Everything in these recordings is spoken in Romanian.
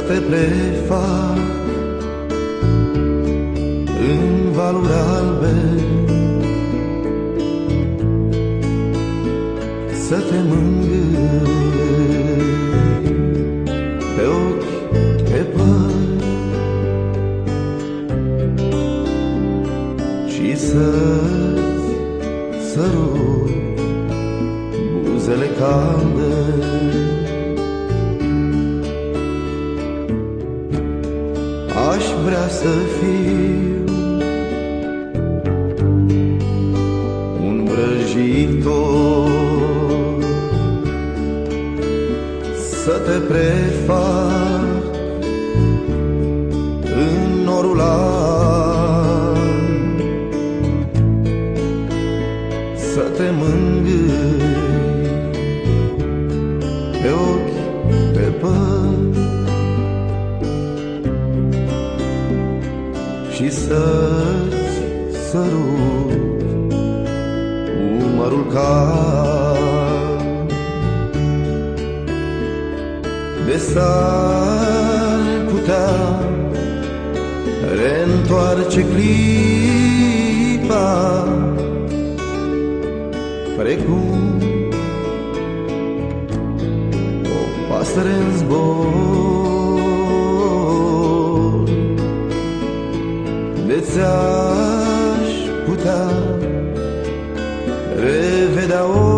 prefac în valuri albe Să te mângâi pe ochi, pe păr Și să-ți sărut buzele calde Aș vrea să fiu un vrăjitor. Să te prefac sărut umărul cald. De s-ar putea reîntoarce clipa precum o pasăre în zbor de ți-aș putea revedea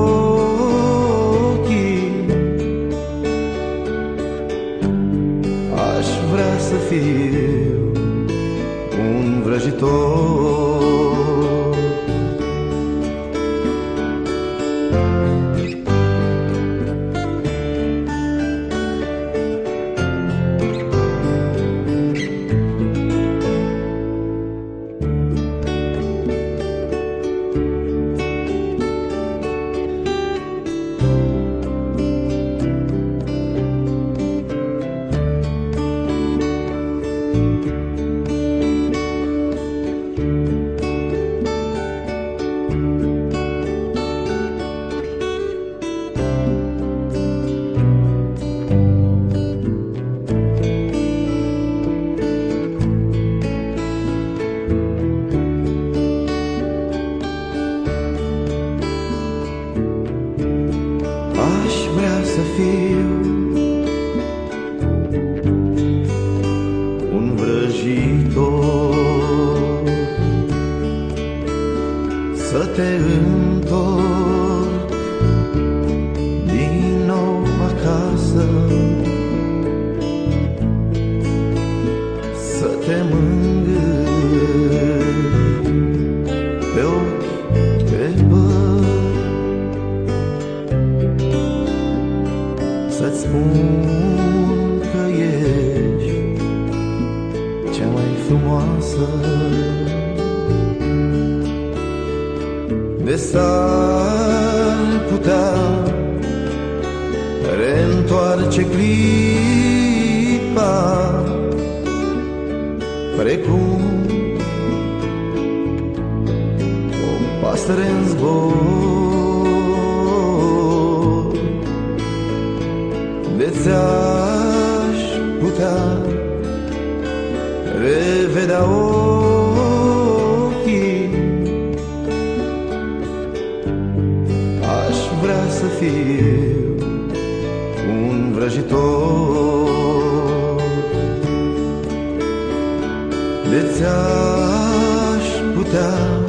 vrăjitor Să te întorc din nou acasă Să te mângâi pe ochi, pe păr Să-ți spun frumoasă De s-ar putea reîntoarce clipa Precum o pasăre în zbor. De ți-aș revedea ochii. Aș vrea să fiu un vrăjitor. De ți-aș putea